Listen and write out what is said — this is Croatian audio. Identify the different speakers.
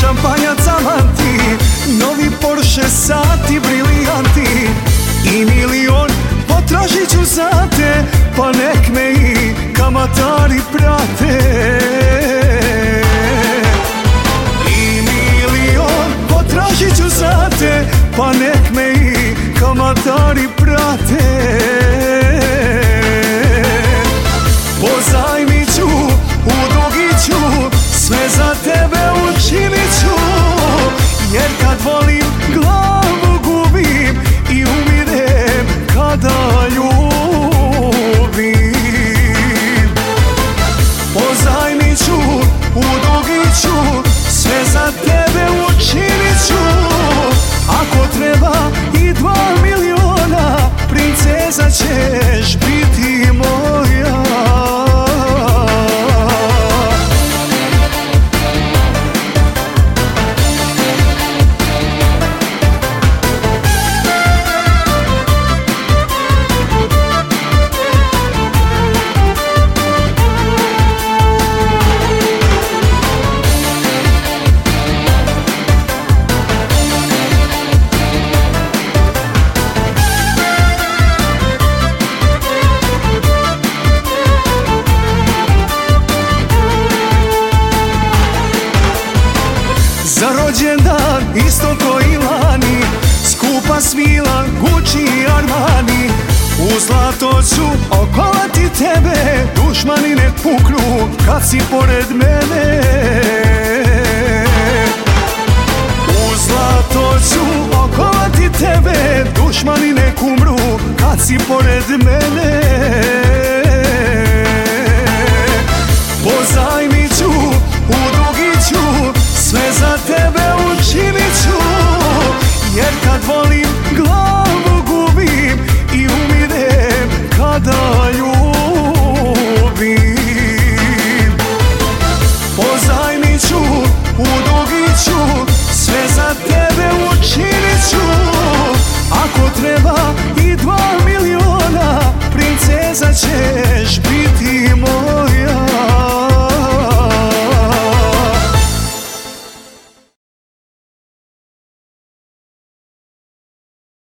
Speaker 1: šampanjac amanti Novi Porsche sati briljanti I milion potražit ću za te Pa nek me i kamatari prate. rođendan, isto ko i lani Skupa smila, Gucci i Armani. U zlato ću okolati tebe Dušmani ne puknu kad si pored mene. U zlato ću okolati tebe Dušmani ne kumru kad si pored mene. Pozajmit ću, udrugit sve za tebe